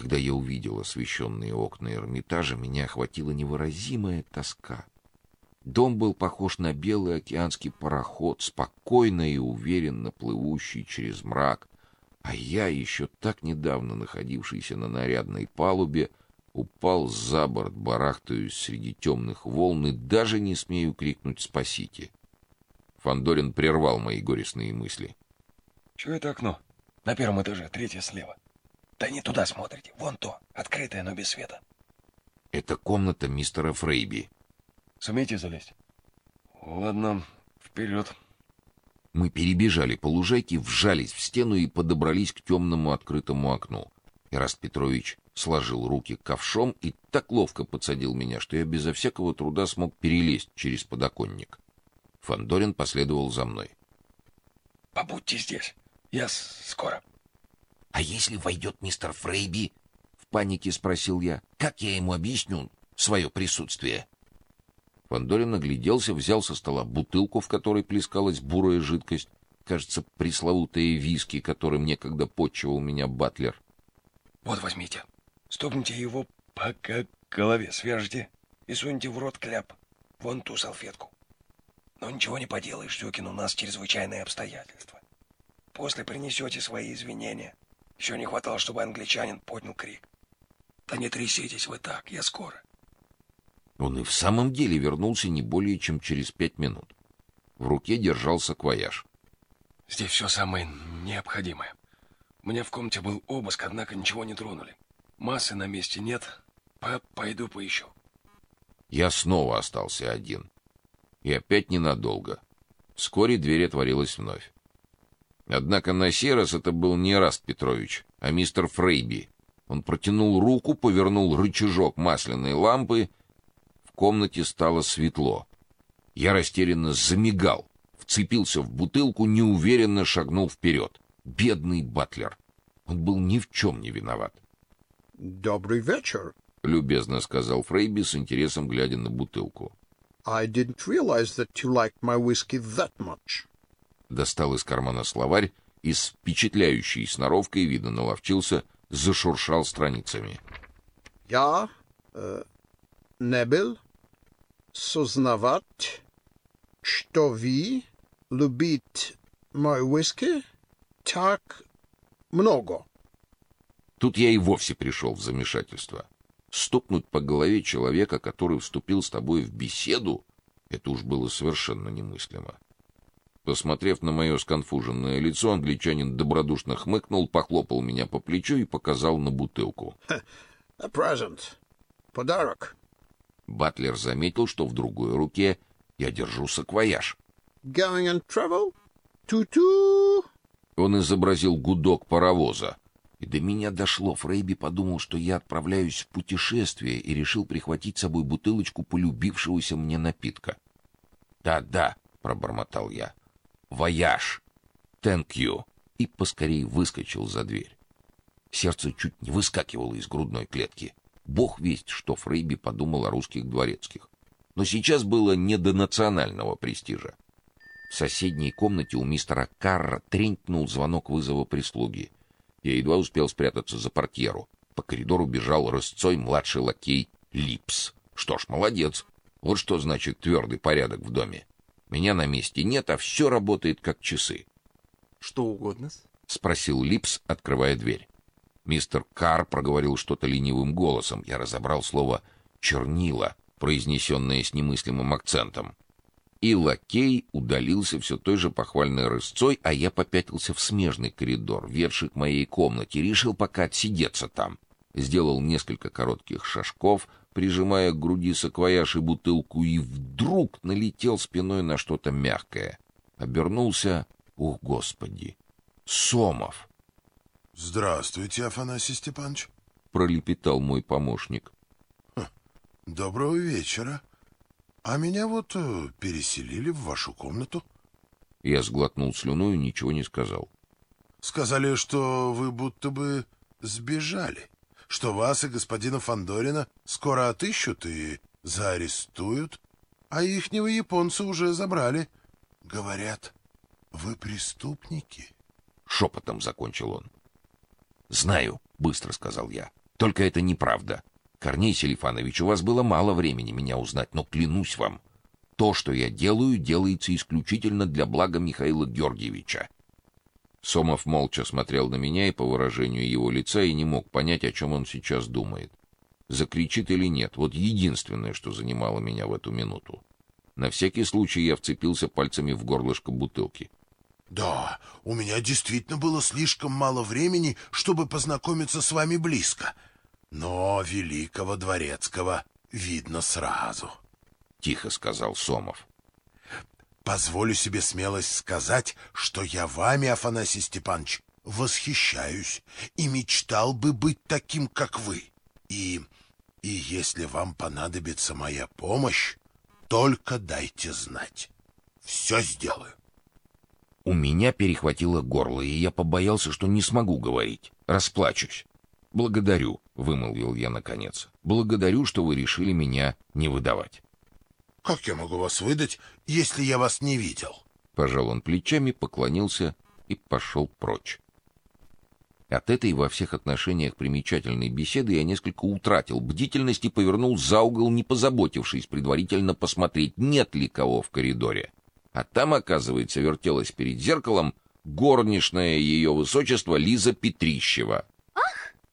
Когда я увидел освещенные окна Эрмитажа, меня охватила невыразимая тоска. Дом был похож на белый океанский пароход, спокойно и уверенно плывущий через мрак, а я, еще так недавно находившийся на нарядной палубе, упал за борт, барахтаюсь среди темных волн и даже не смею крикнуть «Спасите!». Фандорин прервал мои горестные мысли. Чего это окно? На первом этаже, третье слева. Да не туда смотрите, вон то, открытое, но без света. Это комната мистера Фрейби. Сумеете залезть? Ладно, вперед. Мы перебежали по лужайке, вжались в стену и подобрались к темному открытому окну. Ираст Петрович сложил руки ковшом и так ловко подсадил меня, что я безо всякого труда смог перелезть через подоконник. Фандорин последовал за мной. Побудьте здесь. Я скоро. А если войдет мистер Фрейби? В панике спросил я. Как я ему объясню свое присутствие? Фандорин огляделся, взял со стола бутылку, в которой плескалась бурая жидкость, кажется, пресловутые виски, которым некогда почивал меня батлер. Вот возьмите. Стукните его по голове, свяжите и суньте в рот кляп. Вон ту салфетку. Но ничего не поделаешь, Сёкин, у нас чрезвычайные обстоятельства. После принесете свои извинения. Еще не хватало, чтобы англичанин поднял крик. Да не тряситесь вы так, я скоро. Он и в самом деле вернулся не более чем через пять минут. В руке держался саквояж. Здесь все самое необходимое. У меня в комнате был обыск, однако ничего не тронули. Массы на месте нет. По пойду поищу. Я снова остался один. И опять ненадолго. Вскоре дверь отворилась вновь. Однако на сей раз это был не Раст Петрович, а мистер Фрейби. Он протянул руку, повернул рычажок масляной лампы. В комнате стало светло. Я растерянно замигал, вцепился в бутылку, неуверенно шагнул вперед. Бедный батлер. Он был ни в чем не виноват. Добрый вечер, любезно сказал Фрейби с интересом глядя на бутылку. I didn't realize that you liked my whiskey that much достал из кармана словарь и с впечатляющей сноровкой, видно, наловчился, зашуршал страницами. Я э, не был сознавать, что вы любите мой виски так много. Тут я и вовсе пришел в замешательство. Стукнуть по голове человека, который вступил с тобой в беседу, это уж было совершенно немыслимо. Посмотрев на мое сконфуженное лицо, англичанин добродушно хмыкнул, похлопал меня по плечу и показал на бутылку. A present. Подарок. Батлер заметил, что в другой руке я держу саквояж. Going on travel? Ту-ту. Он изобразил гудок паровоза. И до меня дошло. Фрейби подумал, что я отправляюсь в путешествие и решил прихватить с собой бутылочку полюбившегося мне напитка. "Да-да", пробормотал я. «Вояж! Thank you!» и поскорей выскочил за дверь. Сердце чуть не выскакивало из грудной клетки. Бог весть, что Фрейби подумал о русских дворецких. Но сейчас было не до национального престижа. В соседней комнате у мистера Карра тренькнул звонок вызова прислуги. Я едва успел спрятаться за портьеру. По коридору бежал рысцой младший лакей Липс. Что ж, молодец. Вот что значит твердый порядок в доме. Меня на месте нет, а все работает как часы. Что угодно? спросил Липс, открывая дверь. Мистер Кар проговорил что-то ленивым голосом. Я разобрал слово чернила, произнесенное с немыслимым акцентом. И лакей удалился все той же похвальной рысцой, а я попятился в смежный коридор, ведший к моей комнате, решил пока отсидеться там. Сделал несколько коротких шажков, прижимая к груди саквояж и бутылку, и вдруг налетел спиной на что-то мягкое. Обернулся, ух, господи, Сомов. Здравствуйте, Афанасий Степанович, пролепетал мой помощник. Доброго вечера. А меня вот э, переселили в вашу комнату. Я сглотнул слюну и ничего не сказал. Сказали, что вы будто бы сбежали что вас и господина Фандорина скоро отыщут и заарестуют, а ихнего японца уже забрали. Говорят, вы преступники. Шепотом закончил он. Знаю, быстро сказал я. Только это неправда. Корней Селифанович, у вас было мало времени меня узнать, но клянусь вам, то, что я делаю, делается исключительно для блага Михаила Георгиевича. Сомов молча смотрел на меня и по выражению его лица и не мог понять, о чем он сейчас думает. Закричит или нет, вот единственное, что занимало меня в эту минуту. На всякий случай я вцепился пальцами в горлышко бутылки. Да, у меня действительно было слишком мало времени, чтобы познакомиться с вами близко. Но великого дворецкого видно сразу, тихо сказал Сомов. Позволю себе смелость сказать, что я вами, Афанасий Степанович, восхищаюсь и мечтал бы быть таким, как вы. И и если вам понадобится моя помощь, только дайте знать. Все сделаю. У меня перехватило горло, и я побоялся, что не смогу говорить. Расплачусь. Благодарю, вымолвил я наконец. Благодарю, что вы решили меня не выдавать. Как я могу вас выдать, если я вас не видел? Пожал он плечами, поклонился и пошел прочь. От этой во всех отношениях примечательной беседы я несколько утратил бдительность и повернул за угол, не позаботившись предварительно посмотреть, нет ли кого в коридоре. А там, оказывается, вертелась перед зеркалом горничная ее высочество Лиза Петрищева.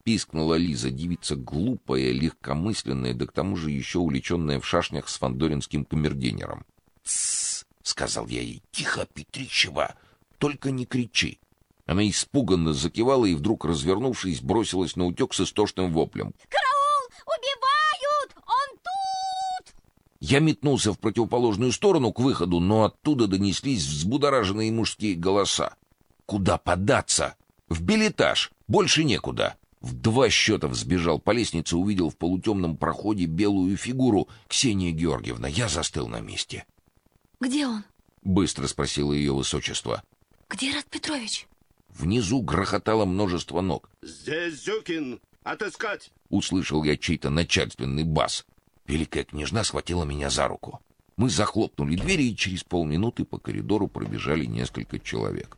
Пискнула Лиза, девица глупая, легкомысленная, да к тому же еще увлеченная в шашнях с фандоринским камердинером. «Тссс!» — сказал я ей. «Тихо, Петрищева! Только не кричи!» Она испуганно закивала и вдруг, развернувшись, бросилась на утек с истошным воплем. «Караул! Убивают! Он тут!» Я метнулся в противоположную сторону к выходу, но оттуда донеслись взбудораженные мужские голоса. Куда податься? В билетаж. Больше некуда. В два счета взбежал по лестнице, увидел в полутемном проходе белую фигуру Ксения Георгиевна. Я застыл на месте. «Где он? Быстро спросила ее высочество. Где Рад Петрович?» Внизу грохотало множество ног. «Здесь Зюкин! Отыскать!» Услышал я чей-то начальственный бас. Великая княжна схватила меня за руку. Мы захлопнули двери, и через полминуты по коридору пробежали несколько человек.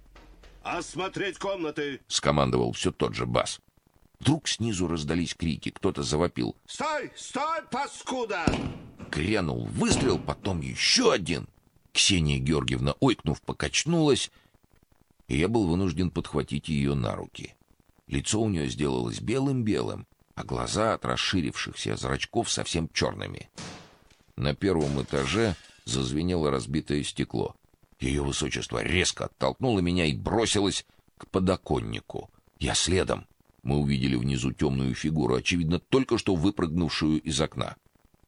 «Осмотреть комнаты!» — скомандовал все тот же бас. Вдруг снизу раздались крики, кто-то завопил. «Стой! Стой, паскуда!» Грянул выстрел, потом еще один. Ксения Георгиевна, ойкнув, покачнулась, и я был вынужден подхватить ее на руки. Лицо у нее сделалось белым-белым, а глаза от расширившихся зрачков совсем черными. На первом этаже зазвенело разбитое стекло. Ее высочество резко оттолкнуло меня и бросилось к подоконнику. Я следом. Мы увидели внизу темную фигуру, очевидно, только что выпрыгнувшую из окна.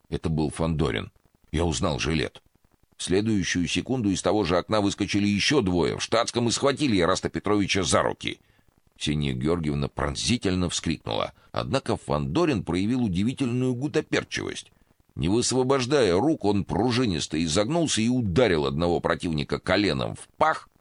Это был Фандорин. Я узнал жилет. В следующую секунду из того же окна выскочили еще двое в штатском и схватили Яраста Петровича за руки. Ксения Георгиевна пронзительно вскрикнула. Однако Фандорин проявил удивительную гутоперчивость. Не высвобождая рук, он пружинисто изогнулся и ударил одного противника коленом в пах,